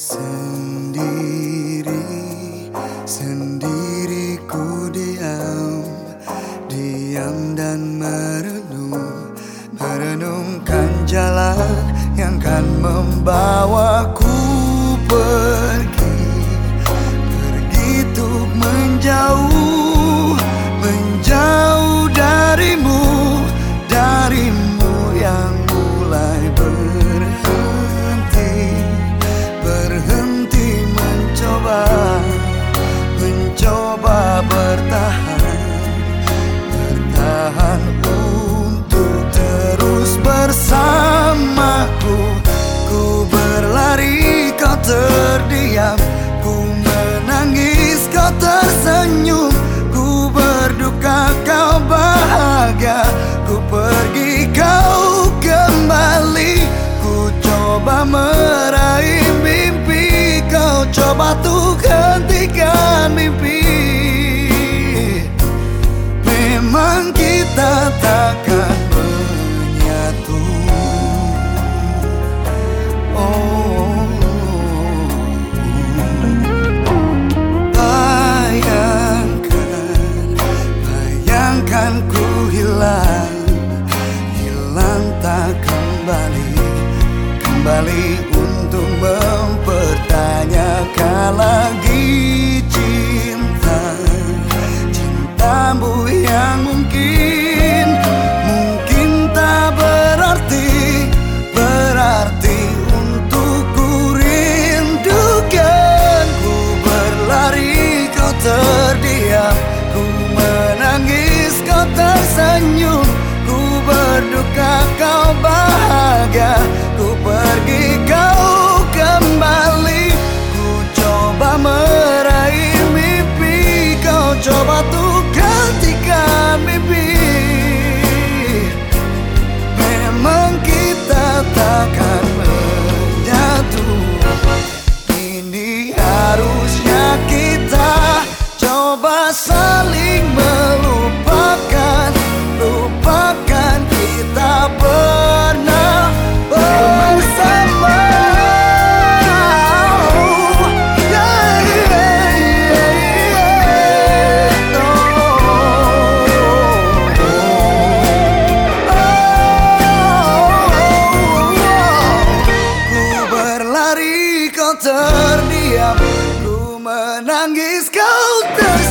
Sendiri, sendiri ku diam. Diam dan merenung Merenungkan jalan yang kan membawaku pergi bertahan Bertahan untuk terus bersamaku. Ku berlari kau terdiam. Ku menangis kau tersenyum. Ku berduka kau bahagia. Ku pergi kau kembali. Ku coba meraih mimpi Kau coba tuh hentikan lagi cinta. Cintamu yang mungkin Mungkin tak berarti Berarti untukku rindukan. Ku berlari kau terdiam. Ku menangis kau tersenyum. Ku berduka kau bahagia terdiam Ku menangis kau tersenyum